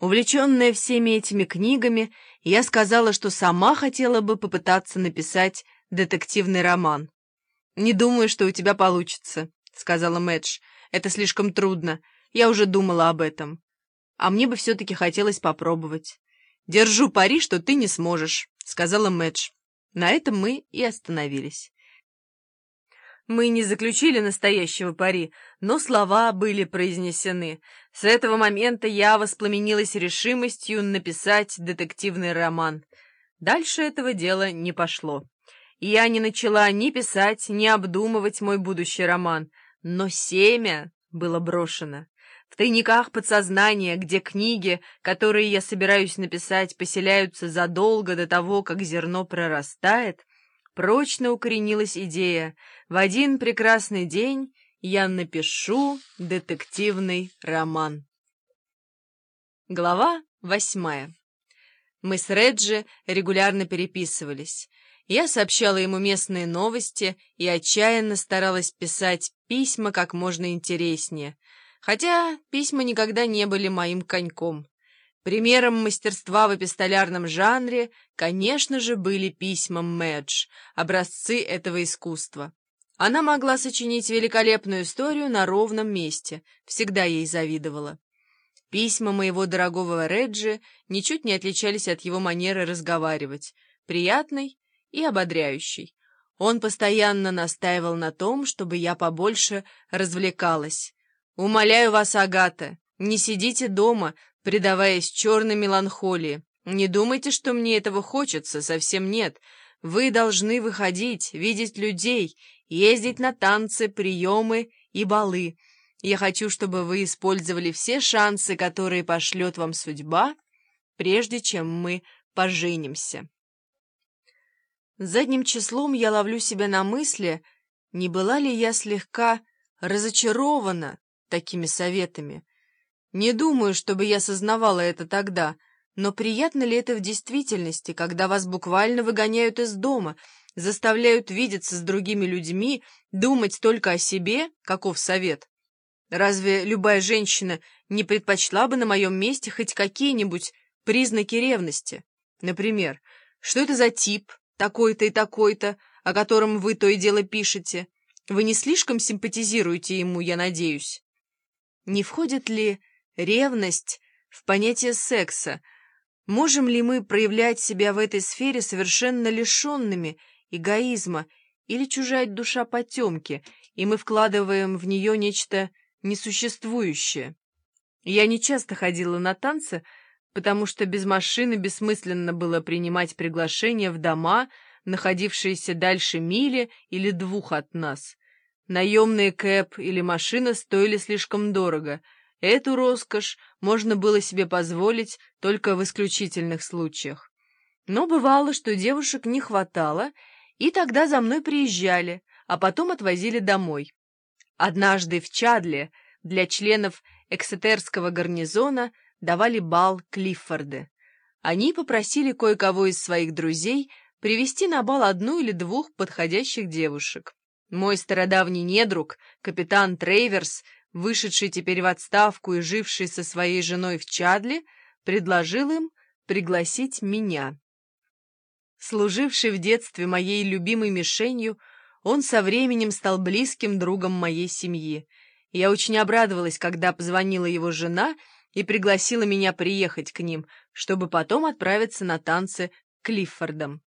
Увлеченная всеми этими книгами, я сказала, что сама хотела бы попытаться написать детективный роман. «Не думаю, что у тебя получится», — сказала Мэтч. «Это слишком трудно. Я уже думала об этом. А мне бы все-таки хотелось попробовать». «Держу пари, что ты не сможешь», — сказала Мэтч. На этом мы и остановились. Мы не заключили настоящего пари, но слова были произнесены. С этого момента я воспламенилась решимостью написать детективный роман. Дальше этого дела не пошло. Я не начала ни писать, ни обдумывать мой будущий роман, но семя было брошено. В тайниках подсознания, где книги, которые я собираюсь написать, поселяются задолго до того, как зерно прорастает, прочно укоренилась идея. В один прекрасный день я напишу детективный роман. Глава восьмая. Мы с Реджи регулярно переписывались. Я сообщала ему местные новости и отчаянно старалась писать письма как можно интереснее, хотя письма никогда не были моим коньком. Примером мастерства в эпистолярном жанре, конечно же, были письма Мэдж, образцы этого искусства. Она могла сочинить великолепную историю на ровном месте, всегда ей завидовала. Письма моего дорогого Реджи ничуть не отличались от его манеры разговаривать, приятной и ободряющей. Он постоянно настаивал на том, чтобы я побольше развлекалась. «Умоляю вас, Агата, не сидите дома, предаваясь черной меланхолии. Не думайте, что мне этого хочется, совсем нет. Вы должны выходить, видеть людей, ездить на танцы, приемы и балы. Я хочу, чтобы вы использовали все шансы, которые пошлет вам судьба, прежде чем мы поженимся. Задним числом я ловлю себя на мысли, не была ли я слегка разочарована такими советами. Не думаю, чтобы я сознавала это тогда, но приятно ли это в действительности, когда вас буквально выгоняют из дома, заставляют видеться с другими людьми, думать только о себе, каков совет? Разве любая женщина не предпочла бы на моем месте хоть какие-нибудь признаки ревности? Например, что это за тип, такой-то и такой-то, о котором вы то и дело пишете? Вы не слишком симпатизируете ему, я надеюсь? Не входит ли ревность в понятие секса. Можем ли мы проявлять себя в этой сфере совершенно лишенными эгоизма или чужая душа потемки, и мы вкладываем в нее нечто несуществующее? Я не часто ходила на танцы, потому что без машины бессмысленно было принимать приглашения в дома, находившиеся дальше мили или двух от нас. Наемные кэп или машина стоили слишком дорого — Эту роскошь можно было себе позволить только в исключительных случаях. Но бывало, что девушек не хватало, и тогда за мной приезжали, а потом отвозили домой. Однажды в Чадле для членов Эксетерского гарнизона давали бал Клиффорды. Они попросили кое-кого из своих друзей привести на бал одну или двух подходящих девушек. Мой стародавний недруг, капитан Трейверс, вышедший теперь в отставку и живший со своей женой в Чадле, предложил им пригласить меня. Служивший в детстве моей любимой мишенью, он со временем стал близким другом моей семьи. Я очень обрадовалась, когда позвонила его жена и пригласила меня приехать к ним, чтобы потом отправиться на танцы к Клиффордам.